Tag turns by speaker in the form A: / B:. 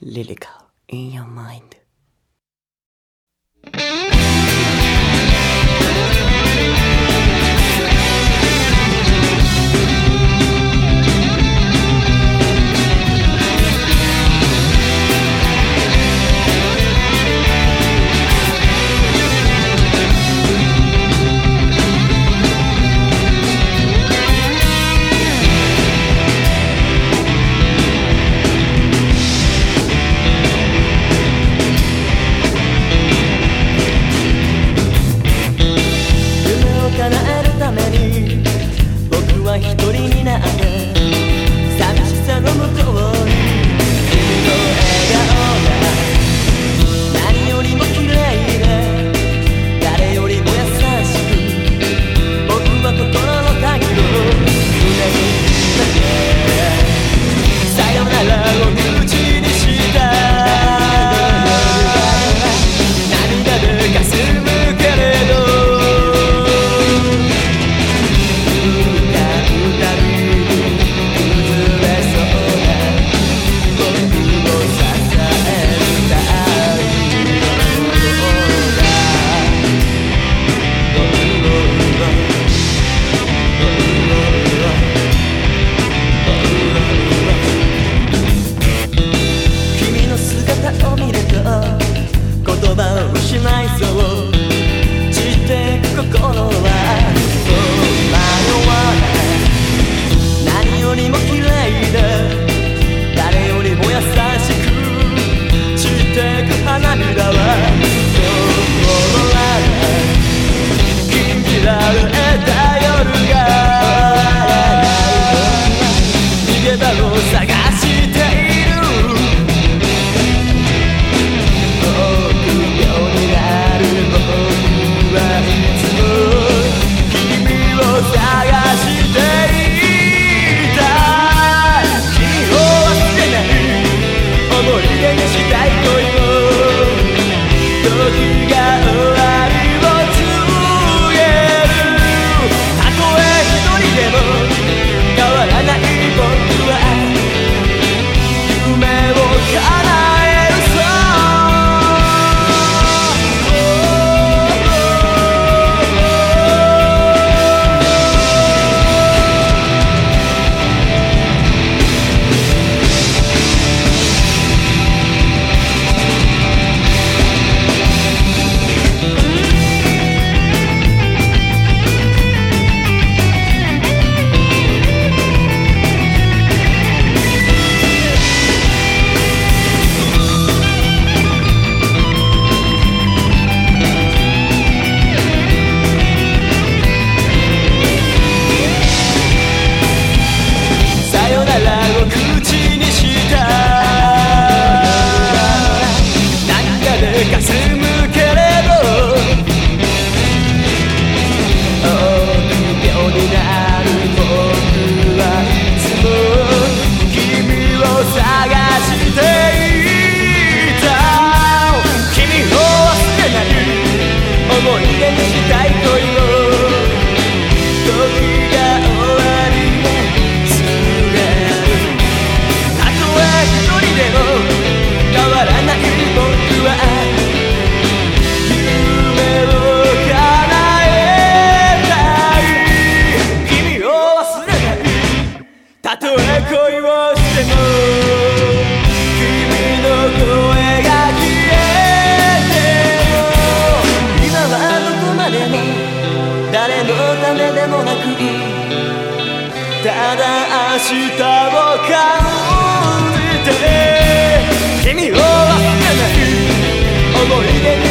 A: lyrical in your mind. 一になって恋をしても君の声が消えても今はどこまでも誰のためでもなくただ明日を感じて君を忘れない。思い出に